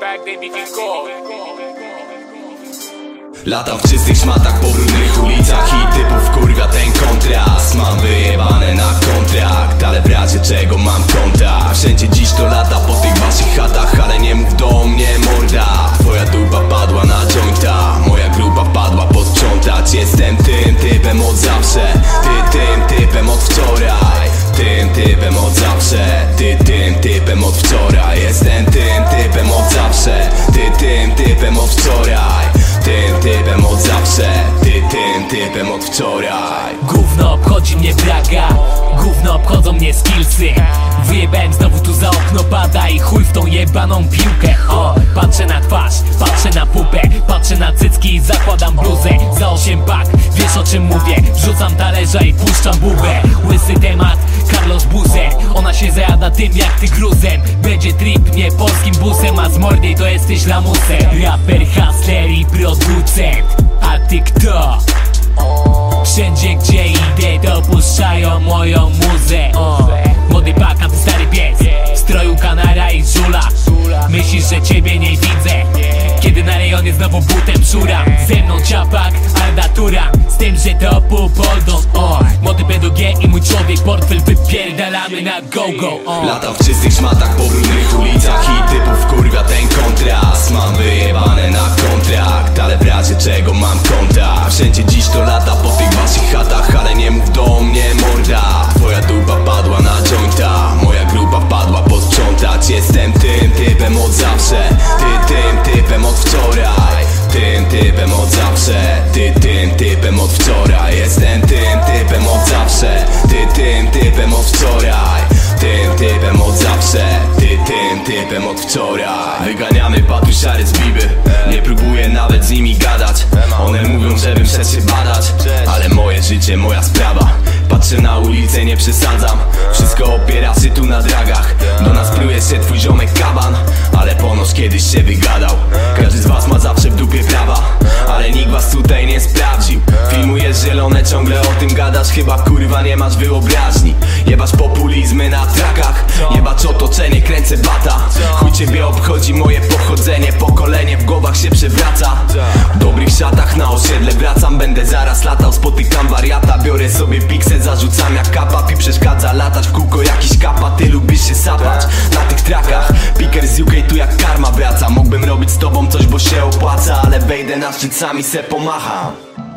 Back then you go. Latam w czystych szmatach po brudnych ulicach I typów kurwa ten kontrast Mam wyjebane na kontrakt Ale w razie czego mam kontakt Wszędzie Gówno obchodzi mnie braga Gówno obchodzą mnie skillsy. Wyjebałem znowu tu za okno pada I chuj w tą jebaną piłkę. O, Patrzę na twarz, patrzę na pupę Patrzę na cycki i zakładam bluzę. Za osiem bak, wiesz o czym mówię. Wrzucam talerza i puszczam bubę Łysy temat, Carlos Buzer Ona się zajada tym jak ty gruzem Będzie trip nie polskim busem A z mordy to jesteś lamusem. Raper, hustler i producent. A ty kto? Wszędzie gdzie idę to puszczają moją muzę. Młody baka, ty stary W stroju kanara i żula. Myślisz, że ciebie nie widzę. Kiedy na rejonie znowu butem szuram. Ze mną ciapak, ardatura Z tym, że to pół Boldon o. Młody G i mój człowiek Portfel wypierdalamy na go-go. Latam w czystych szmatach po brudnych ulicach I typów kurwa ten kontrast. Mam wyjebane na kontrakt Ale w razie czego mam kontakt Wszędzie dziś typem od zawsze. Ty tym typem od wczoraj. Tym typem od zawsze. Ty tym typem od wczoraj. Jestem tym typem od zawsze. Ty tym typem od wczoraj. Tym typem od zawsze. Ty tym typem od wczoraj. Wyganiamy patusiary z biby. Nie próbuję nawet z nimi gadać. One mówią, żebym przed się badać. Ale moje życie, moja sprawa Patrzę na ulicę, nie przesadzam. Wszystko opiera się tu na dragach. Do nas pluje się twój ziomek kaban Ale ponoć kiedyś się wygadał. Każdy z was ma zawsze w dupie prawa Ale nikt was tutaj nie sprawdził. Filmujesz zielone, ciągle o tym gadasz Chyba kurwa nie masz wyobraźni. Jebasz populizmy na trakach Jebacz otoczenie, kręcę bata. Chuj ciebie obchodzi moje pochodzenie Pokolenie w głowach się przewraca szatach na osiedle. Wracam Będę zaraz latał, spotykam wariata. Biorę sobie piksel, zarzucam jak kapap I przeszkadza latać w kółko jakiś kapa. Ty lubisz się sapać na tych trakach. Piker z UK tu jak karma wraca. Mógłbym robić z tobą coś, bo się opłaca Ale wejdę na szczyt, sami se pomacham